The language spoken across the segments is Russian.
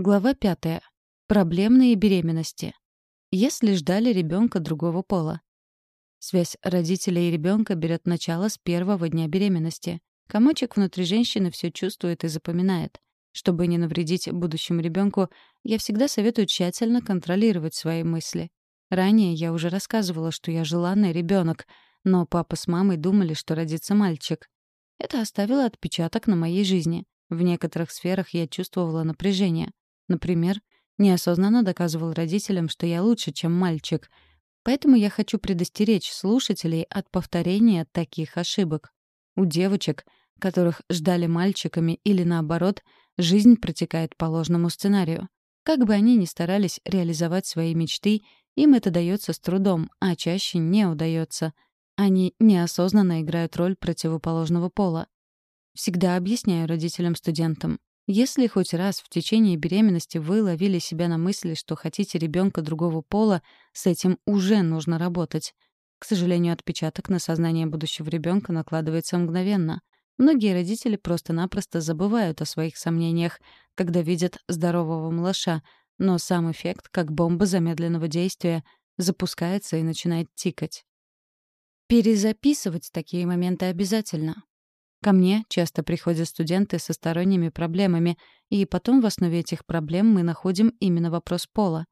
Глава пятая. Проблемные беременности. Если ждали ребенка другого пола. Связь родителей и ребенка берет начало с первого дня беременности. Комочек внутри женщины все чувствует и запоминает. Чтобы не навредить будущему ребенку, я всегда советую тщательно контролировать свои мысли. Ранее я уже рассказывала, что я желанный ребенок, но папа с мамой думали, что родится мальчик. Это оставило отпечаток на моей жизни. В некоторых сферах я чувствовала напряжение. Например, неосознанно доказывал родителям, что я лучше, чем мальчик. Поэтому я хочу предостеречь слушателей от повторения таких ошибок. У девочек, которых ждали мальчиками или наоборот, жизнь протекает по ложному сценарию. Как бы они ни старались реализовать свои мечты, им это дается с трудом, а чаще не удается. Они неосознанно играют роль противоположного пола. Всегда объясняю родителям-студентам. Если хоть раз в течение беременности вы ловили себя на мысли, что хотите ребенка другого пола, с этим уже нужно работать. К сожалению, отпечаток на сознание будущего ребенка накладывается мгновенно. Многие родители просто-напросто забывают о своих сомнениях, когда видят здорового малыша, но сам эффект, как бомба замедленного действия, запускается и начинает тикать. Перезаписывать такие моменты обязательно. Ко мне часто приходят студенты со сторонними проблемами, и потом в основе этих проблем мы находим именно вопрос пола.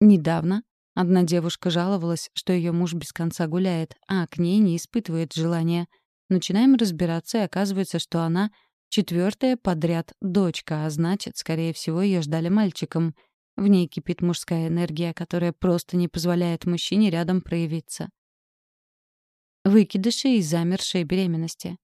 Недавно одна девушка жаловалась, что ее муж без конца гуляет, а к ней не испытывает желания. Начинаем разбираться, и оказывается, что она четвертая подряд дочка, а значит, скорее всего, ее ждали мальчиком. В ней кипит мужская энергия, которая просто не позволяет мужчине рядом проявиться. Выкидыши и замершие беременности.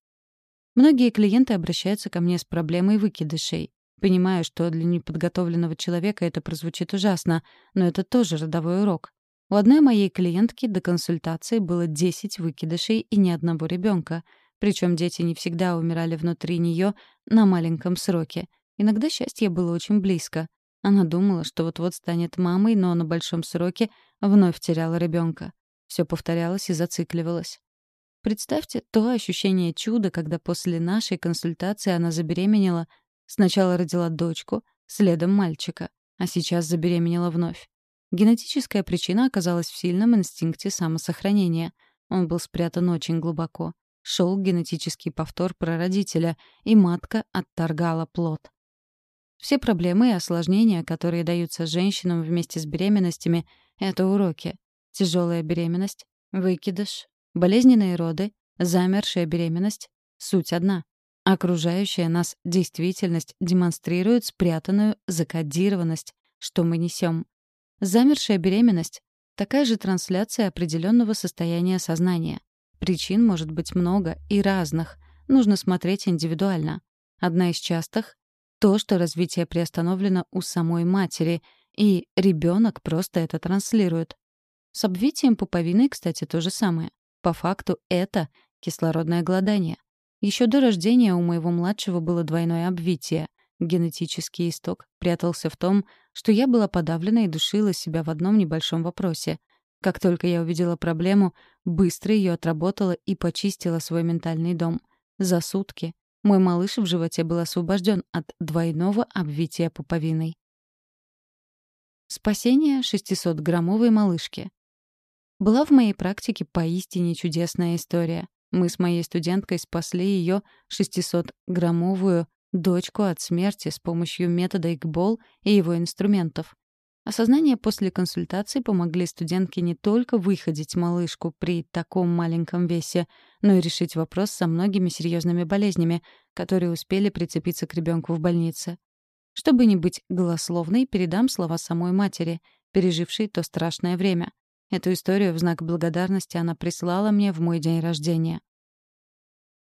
Многие клиенты обращаются ко мне с проблемой выкидышей. Понимаю, что для неподготовленного человека это прозвучит ужасно, но это тоже родовой урок. У одной моей клиентки до консультации было 10 выкидышей и ни одного ребенка. Причем дети не всегда умирали внутри нее на маленьком сроке. Иногда счастье было очень близко. Она думала, что вот-вот станет мамой, но на большом сроке вновь теряла ребенка. Все повторялось и зацикливалось. Представьте то ощущение чуда, когда после нашей консультации она забеременела, сначала родила дочку, следом мальчика, а сейчас забеременела вновь. Генетическая причина оказалась в сильном инстинкте самосохранения. Он был спрятан очень глубоко. Шел генетический повтор прародителя, и матка отторгала плод. Все проблемы и осложнения, которые даются женщинам вместе с беременностями, — это уроки. Тяжелая беременность, выкидыш, Болезненные роды, замершая беременность — суть одна. Окружающая нас действительность демонстрирует спрятанную закодированность, что мы несем. Замершая беременность — такая же трансляция определенного состояния сознания. Причин может быть много и разных. Нужно смотреть индивидуально. Одна из частых — то, что развитие приостановлено у самой матери, и ребенок просто это транслирует. С обвитием пуповины, кстати, то же самое. По факту это кислородное голодание. Еще до рождения у моего младшего было двойное обвитие. Генетический исток прятался в том, что я была подавлена и душила себя в одном небольшом вопросе. Как только я увидела проблему, быстро ее отработала и почистила свой ментальный дом. За сутки мой малыш в животе был освобожден от двойного обвития пуповиной. Спасение 600-граммовой малышки. Была в моей практике поистине чудесная история. Мы с моей студенткой спасли ее 600-граммовую дочку от смерти с помощью метода ИКБОЛ и его инструментов. Осознание после консультации помогли студентке не только выходить малышку при таком маленьком весе, но и решить вопрос со многими серьезными болезнями, которые успели прицепиться к ребенку в больнице. Чтобы не быть голословной, передам слова самой матери, пережившей то страшное время. Эту историю в знак благодарности она прислала мне в мой день рождения.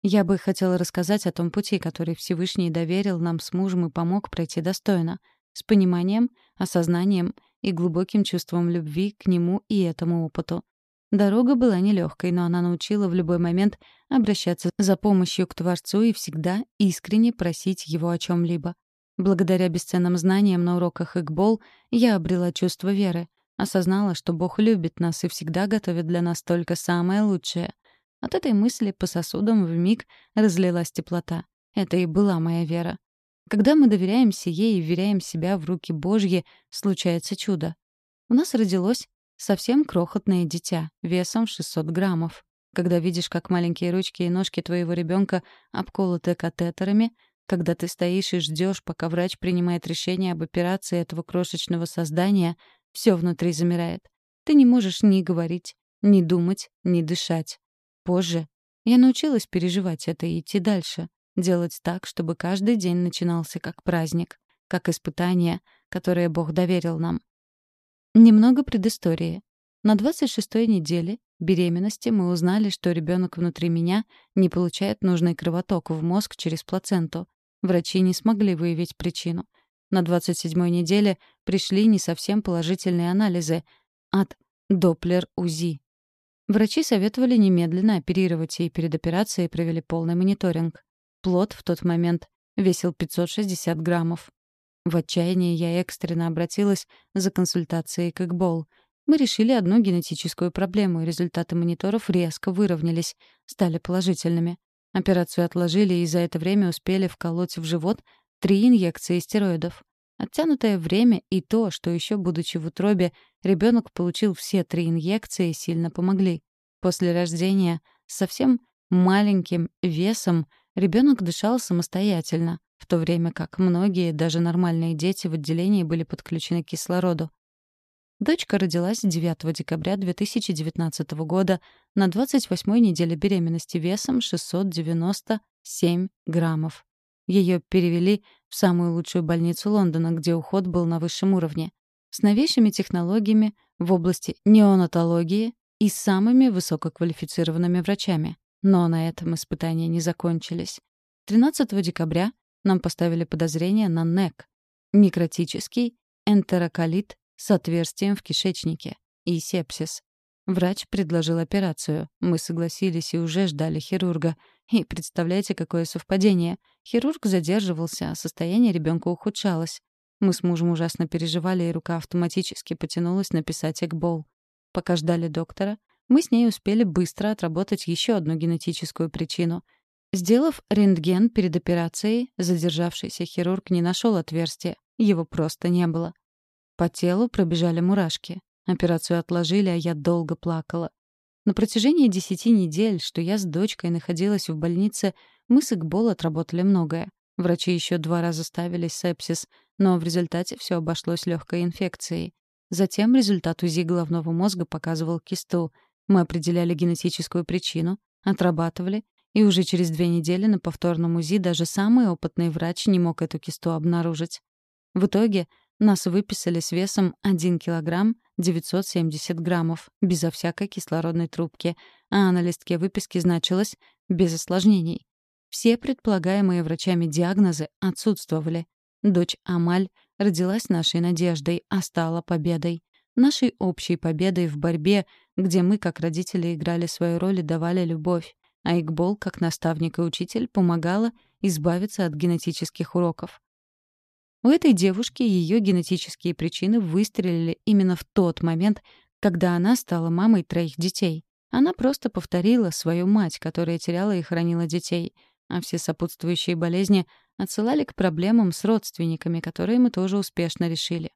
Я бы хотела рассказать о том пути, который Всевышний доверил нам с мужем и помог пройти достойно, с пониманием, осознанием и глубоким чувством любви к нему и этому опыту. Дорога была нелегкой, но она научила в любой момент обращаться за помощью к Творцу и всегда искренне просить его о чем либо Благодаря бесценным знаниям на уроках Игбол я обрела чувство веры, Осознала, что Бог любит нас и всегда готовит для нас только самое лучшее. От этой мысли по сосудам вмиг разлилась теплота. Это и была моя вера. Когда мы доверяемся ей и вверяем себя в руки Божьи, случается чудо. У нас родилось совсем крохотное дитя, весом в 600 граммов. Когда видишь, как маленькие ручки и ножки твоего ребенка обколоты катетерами, когда ты стоишь и ждешь, пока врач принимает решение об операции этого крошечного создания, все внутри замирает. Ты не можешь ни говорить, ни думать, ни дышать. Позже я научилась переживать это и идти дальше, делать так, чтобы каждый день начинался как праздник, как испытание, которое Бог доверил нам. Немного предыстории. На 26-й неделе беременности мы узнали, что ребенок внутри меня не получает нужный кровоток в мозг через плаценту. Врачи не смогли выявить причину. На 27-й неделе пришли не совсем положительные анализы от Доплер-УЗИ. Врачи советовали немедленно оперировать, и перед операцией провели полный мониторинг. Плод в тот момент весил 560 граммов. В отчаянии я экстренно обратилась за консультацией к Игбол. Мы решили одну генетическую проблему, и результаты мониторов резко выровнялись, стали положительными. Операцию отложили и за это время успели вколоть в живот три инъекции стероидов. Оттянутое время и то, что еще будучи в утробе, ребенок получил все три инъекции, сильно помогли. После рождения совсем маленьким весом ребенок дышал самостоятельно, в то время как многие, даже нормальные дети в отделении были подключены к кислороду. Дочка родилась 9 декабря 2019 года на 28-й неделе беременности весом 697 граммов. Ее перевели в самую лучшую больницу Лондона, где уход был на высшем уровне. С новейшими технологиями в области неонатологии и самыми высококвалифицированными врачами. Но на этом испытания не закончились. 13 декабря нам поставили подозрение на НЭК — некротический энтероколит с отверстием в кишечнике и сепсис. Врач предложил операцию. Мы согласились и уже ждали хирурга. И представляете, какое совпадение. Хирург задерживался, а состояние ребенка ухудшалось. Мы с мужем ужасно переживали, и рука автоматически потянулась написать экбол. Пока ждали доктора, мы с ней успели быстро отработать еще одну генетическую причину. Сделав рентген перед операцией, задержавшийся хирург не нашел отверстия. Его просто не было. По телу пробежали мурашки. Операцию отложили, а я долго плакала. На протяжении десяти недель, что я с дочкой находилась в больнице, мы с Игбол отработали многое. Врачи еще два раза ставили сепсис, но в результате все обошлось легкой инфекцией. Затем результат УЗИ головного мозга показывал кисту. Мы определяли генетическую причину, отрабатывали и уже через две недели на повторном УЗИ даже самый опытный врач не мог эту кисту обнаружить. В итоге нас выписали с весом 1 килограмм 970 граммов, безо всякой кислородной трубки, а на листке выписки значилось «без осложнений». Все предполагаемые врачами диагнозы отсутствовали. Дочь Амаль родилась нашей надеждой, а стала победой. Нашей общей победой в борьбе, где мы, как родители, играли свою роль и давали любовь а Игбол, как наставник и учитель, помогала избавиться от генетических уроков. У этой девушки ее генетические причины выстрелили именно в тот момент, когда она стала мамой троих детей. Она просто повторила свою мать, которая теряла и хранила детей, а все сопутствующие болезни отсылали к проблемам с родственниками, которые мы тоже успешно решили.